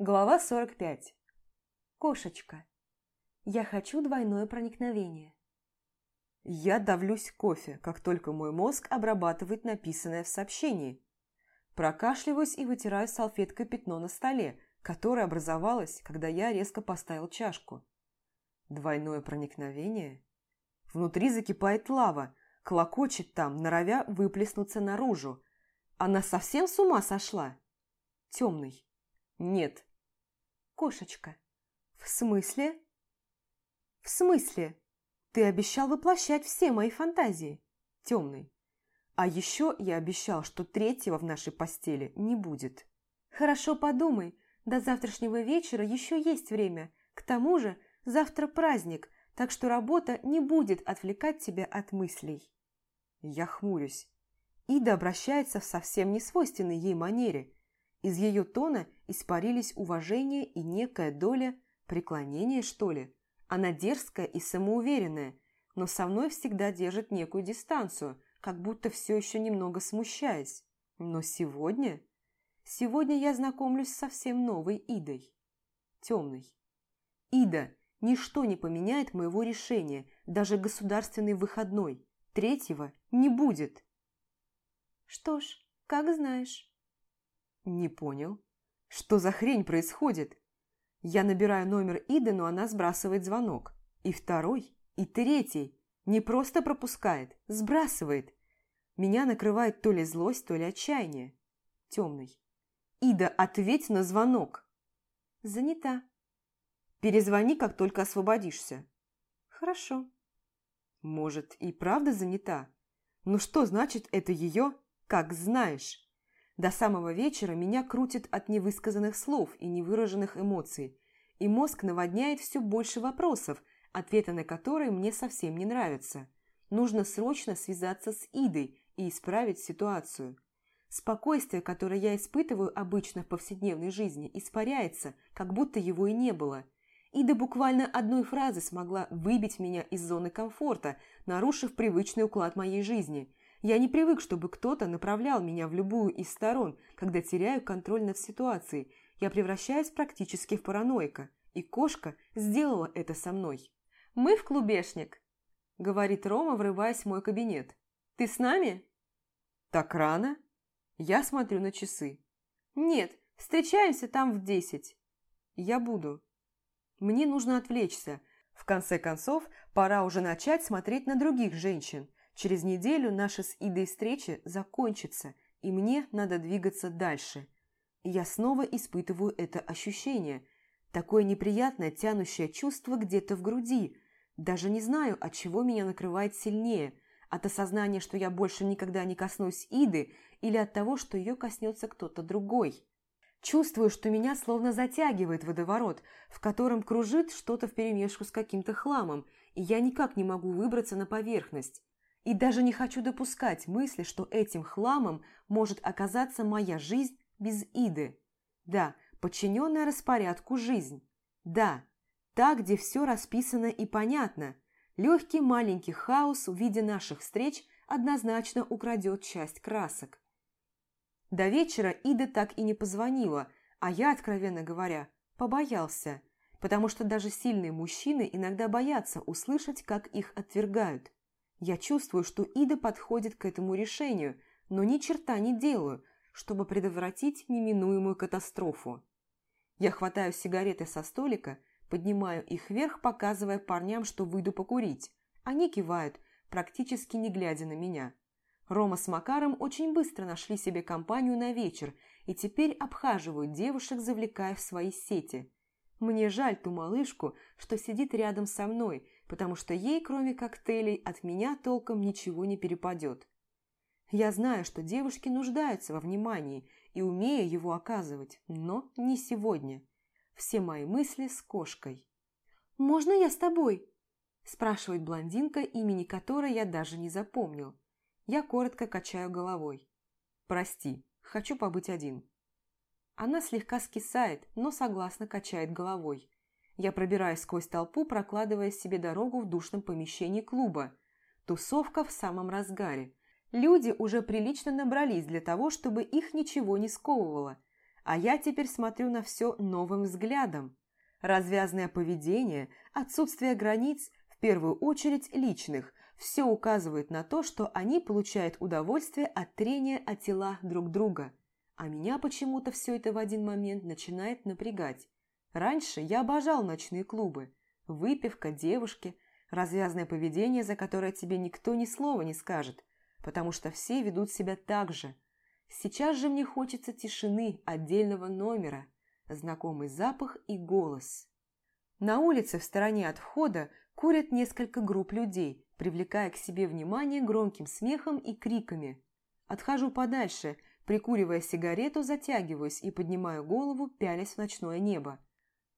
Глава 45. Кошечка. Я хочу двойное проникновение. Я давлюсь кофе, как только мой мозг обрабатывает написанное в сообщении. Прокашливаюсь и вытираю салфеткой пятно на столе, которое образовалось, когда я резко поставил чашку. Двойное проникновение? Внутри закипает лава, клокочет там, норовя выплеснуться наружу. Она совсем с ума сошла? Темный. Нет. Кошечка. В смысле? В смысле? Ты обещал воплощать все мои фантазии. Темный. А еще я обещал, что третьего в нашей постели не будет. Хорошо подумай. До завтрашнего вечера еще есть время. К тому же завтра праздник, так что работа не будет отвлекать тебя от мыслей. Я хмурюсь. Ида обращается в совсем несвойственной ей манере. Из ее тона испарились уважение и некая доля преклонения, что ли. Она дерзкая и самоуверенная, но со мной всегда держит некую дистанцию, как будто все еще немного смущаясь. Но сегодня... Сегодня я знакомлюсь с совсем новой Идой. Темной. Ида, ничто не поменяет моего решения, даже государственный выходной. Третьего не будет. Что ж, как знаешь. Не понял. Что за хрень происходит? Я набираю номер Иды, но она сбрасывает звонок. И второй, и третий. Не просто пропускает, сбрасывает. Меня накрывает то ли злость, то ли отчаяние. Темный. Ида, ответь на звонок. Занята. Перезвони, как только освободишься. Хорошо. Может, и правда занята? Ну что значит это ее «как знаешь»? До самого вечера меня крутит от невысказанных слов и невыраженных эмоций, и мозг наводняет все больше вопросов, ответы на которые мне совсем не нравятся. Нужно срочно связаться с Идой и исправить ситуацию. Спокойствие, которое я испытываю обычно в повседневной жизни, испаряется, как будто его и не было – Ида буквально одной фразы смогла выбить меня из зоны комфорта, нарушив привычный уклад моей жизни. Я не привык, чтобы кто-то направлял меня в любую из сторон, когда теряю контроль над ситуацией. Я превращаюсь практически в параноика, и кошка сделала это со мной. «Мы в клубешник», – говорит Рома, врываясь в мой кабинет. «Ты с нами?» «Так рано?» Я смотрю на часы. «Нет, встречаемся там в десять». «Я буду». Мне нужно отвлечься. В конце концов, пора уже начать смотреть на других женщин. Через неделю наша с Идой встреча закончится, и мне надо двигаться дальше. я снова испытываю это ощущение. Такое неприятное тянущее чувство где-то в груди. Даже не знаю, от чего меня накрывает сильнее. От осознания, что я больше никогда не коснусь Иды, или от того, что ее коснется кто-то другой. Чувствую, что меня словно затягивает водоворот, в котором кружит что-то вперемешку с каким-то хламом, и я никак не могу выбраться на поверхность. И даже не хочу допускать мысли, что этим хламом может оказаться моя жизнь без Иды. Да, подчиненная распорядку жизнь. Да, та, где все расписано и понятно. Легкий маленький хаос в виде наших встреч однозначно украдет часть красок. До вечера Ида так и не позвонила, а я, откровенно говоря, побоялся, потому что даже сильные мужчины иногда боятся услышать, как их отвергают. Я чувствую, что Ида подходит к этому решению, но ни черта не делаю, чтобы предотвратить неминуемую катастрофу. Я хватаю сигареты со столика, поднимаю их вверх, показывая парням, что выйду покурить. Они кивают, практически не глядя на меня. Рома с Макаром очень быстро нашли себе компанию на вечер и теперь обхаживают девушек, завлекая в свои сети. Мне жаль ту малышку, что сидит рядом со мной, потому что ей, кроме коктейлей, от меня толком ничего не перепадет. Я знаю, что девушки нуждаются во внимании и умею его оказывать, но не сегодня. Все мои мысли с кошкой. «Можно я с тобой?» – спрашивает блондинка, имени которой я даже не запомнил. Я коротко качаю головой. «Прости, хочу побыть один». Она слегка скисает, но согласно качает головой. Я пробираюсь сквозь толпу, прокладывая себе дорогу в душном помещении клуба. Тусовка в самом разгаре. Люди уже прилично набрались для того, чтобы их ничего не сковывало. а я теперь смотрю на все новым взглядом. Развязное поведение, отсутствие границ, в первую очередь личных, все указывает на то, что они получают удовольствие от трения о тела друг друга. А меня почему-то все это в один момент начинает напрягать. Раньше я обожал ночные клубы. Выпивка, девушки, развязное поведение, за которое тебе никто ни слова не скажет, потому что все ведут себя так же. Сейчас же мне хочется тишины, отдельного номера, знакомый запах и голос. На улице в стороне от входа курят несколько групп людей, привлекая к себе внимание громким смехом и криками. Отхожу подальше, прикуривая сигарету, затягиваюсь и поднимаю голову, пялясь в ночное небо.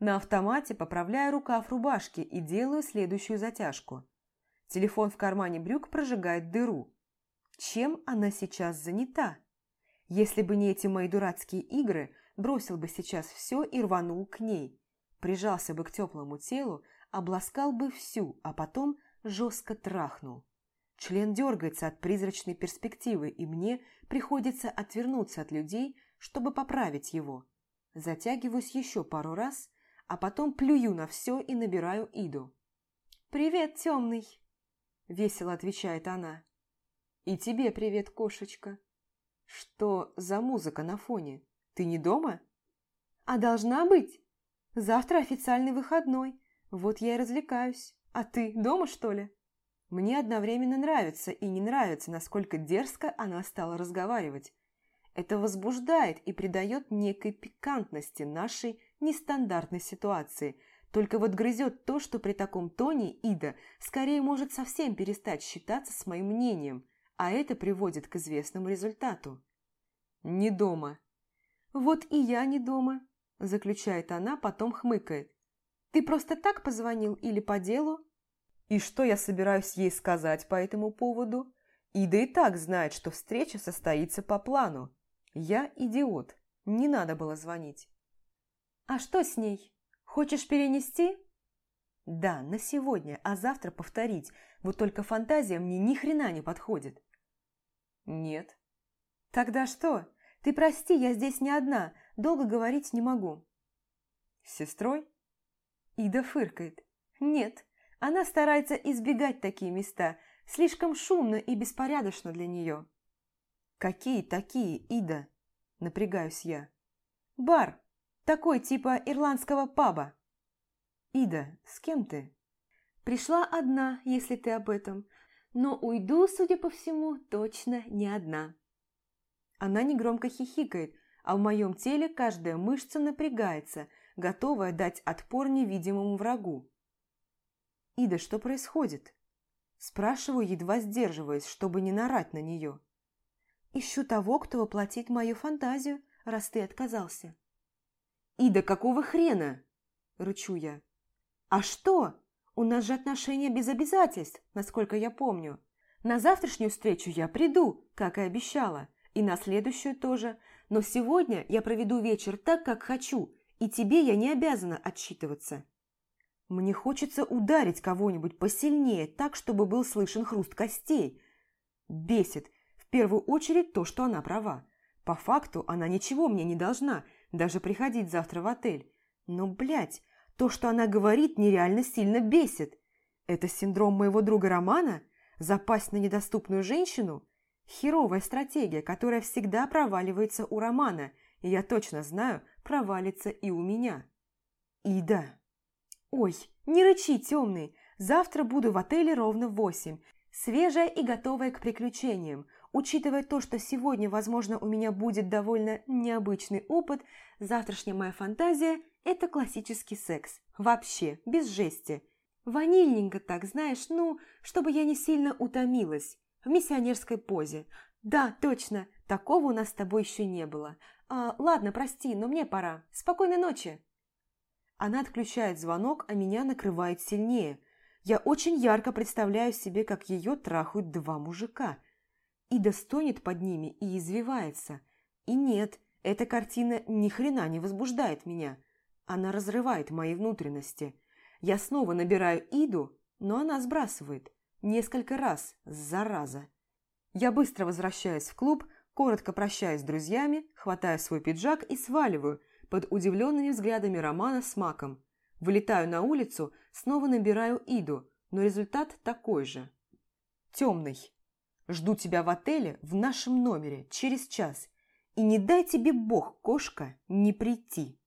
На автомате поправляю рукав рубашки и делаю следующую затяжку. Телефон в кармане брюк прожигает дыру. Чем она сейчас занята? Если бы не эти мои дурацкие игры, бросил бы сейчас все и рванул к ней. Прижался бы к теплому телу, обласкал бы всю, а потом жестко трахнул. Член дергается от призрачной перспективы, и мне приходится отвернуться от людей, чтобы поправить его. Затягиваюсь еще пару раз – а потом плюю на все и набираю Иду. «Привет, темный!» – весело отвечает она. «И тебе привет, кошечка!» «Что за музыка на фоне? Ты не дома?» «А должна быть! Завтра официальный выходной, вот я и развлекаюсь. А ты дома, что ли?» Мне одновременно нравится и не нравится, насколько дерзко она стала разговаривать. Это возбуждает и придает некой пикантности нашей нестандартной ситуации. Только вот грызет то, что при таком тоне Ида скорее может совсем перестать считаться с моим мнением, а это приводит к известному результату. «Не дома». «Вот и я не дома», – заключает она, потом хмыкает. «Ты просто так позвонил или по делу?» И что я собираюсь ей сказать по этому поводу? Ида и так знает, что встреча состоится по плану. Я идиот, не надо было звонить. «А что с ней? Хочешь перенести?» «Да, на сегодня, а завтра повторить. Вот только фантазия мне ни хрена не подходит». «Нет». «Тогда что? Ты прости, я здесь не одна. Долго говорить не могу». «С сестрой?» Ида фыркает. «Нет, она старается избегать такие места. Слишком шумно и беспорядочно для нее». «Какие такие, Ида?» Напрягаюсь я. «Бар. Такой типа ирландского паба». «Ида, с кем ты?» «Пришла одна, если ты об этом. Но уйду, судя по всему, точно не одна». Она негромко хихикает, а в моем теле каждая мышца напрягается, готовая дать отпор невидимому врагу. «Ида, что происходит?» Спрашиваю, едва сдерживаясь, чтобы не нарать на нее. «Ищу того, кто воплотит мою фантазию, раз ты отказался». «Ида, какого хрена?» – рычу я. «А что? У нас же отношения без обязательств, насколько я помню. На завтрашнюю встречу я приду, как и обещала, и на следующую тоже, но сегодня я проведу вечер так, как хочу, и тебе я не обязана отчитываться». Мне хочется ударить кого-нибудь посильнее, так, чтобы был слышен хруст костей. Бесит, первую очередь, то, что она права. По факту она ничего мне не должна – даже приходить завтра в отель. Но, блядь, то, что она говорит, нереально сильно бесит. Это синдром моего друга Романа? Запасть на недоступную женщину? Херовая стратегия, которая всегда проваливается у Романа, и я точно знаю, провалится и у меня. Ида. Ой, не рычи, темный. Завтра буду в отеле ровно в восемь. Свежая и готовая к приключениям. Учитывая то, что сегодня, возможно, у меня будет довольно необычный опыт, завтрашняя моя фантазия – это классический секс. Вообще, без жести. Ванильненько так, знаешь, ну, чтобы я не сильно утомилась. В миссионерской позе. Да, точно, такого у нас с тобой еще не было. А, ладно, прости, но мне пора. Спокойной ночи. Она отключает звонок, а меня накрывает сильнее. Я очень ярко представляю себе, как ее трахают два мужика – Ида стонет под ними и извивается. И нет, эта картина ни хрена не возбуждает меня. Она разрывает мои внутренности. Я снова набираю Иду, но она сбрасывает. Несколько раз, зараза. Я быстро возвращаюсь в клуб, Коротко прощаюсь с друзьями, хватаю свой пиджак и сваливаю под удивленными взглядами Романа с Маком. Вылетаю на улицу, снова набираю Иду, но результат такой же. Темный. Жду тебя в отеле в нашем номере через час. И не дай тебе бог, кошка, не прийти.